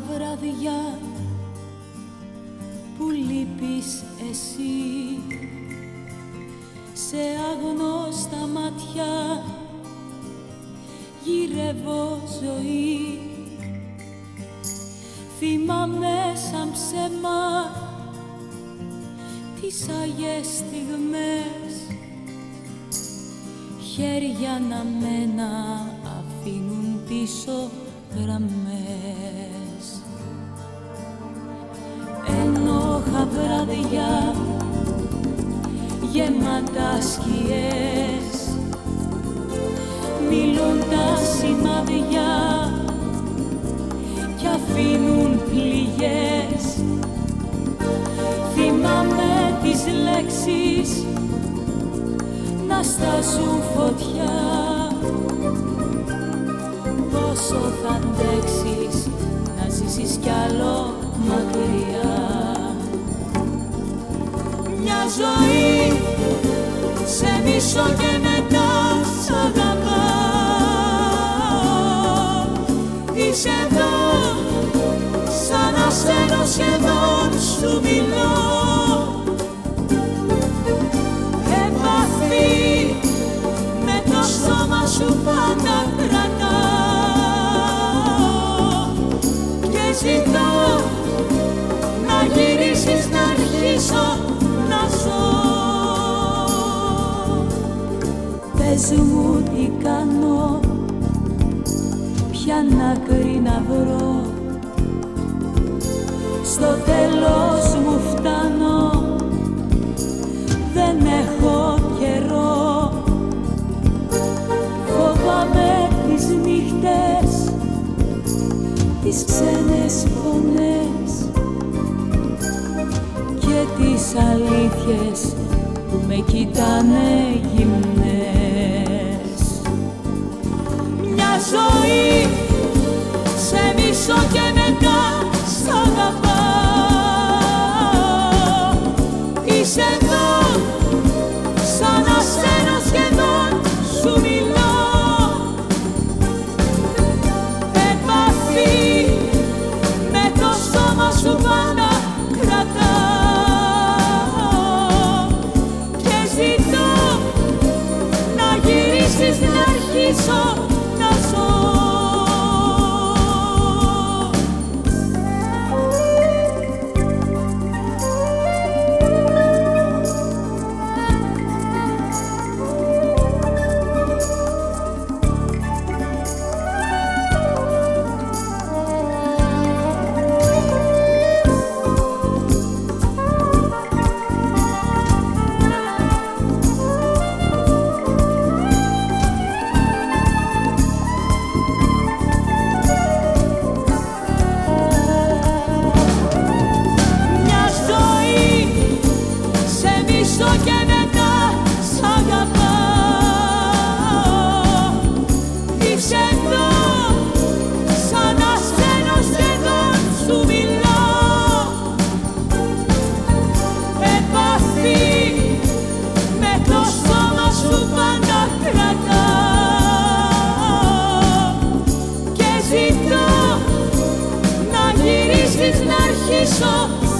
βραδιά που λείπεις εσύ. Σε άγνωστα μάτια γυρεύω ζωή. Θυμάμαι σαν ψέμα τις Άγιες στιγμές. Χέρια να μένα αφήνουν πίσω γραμμές. μονάχα βραδιά γεμάτα σκιές. Μιλούν τα σημαδιά κι αφήνουν πληγές. Θυμάμαι τις λέξεις να στάζουν φωτιά. Πόσο θα αντέξεις σε μισώ και μετά σ' αγαπάω Είσαι εδώ, σαν ασθένο σχεδόν σου μιλώ. Επαφή με το σώμα σου πάντα πια να να βρω. Στο τέλος μου φτάνω. Δεν έχω καιρό. Φοβάμαι τις νύχτες Τις ξένες φωνές Και τις αλήθειες που με κοιτάνε γυμνές. so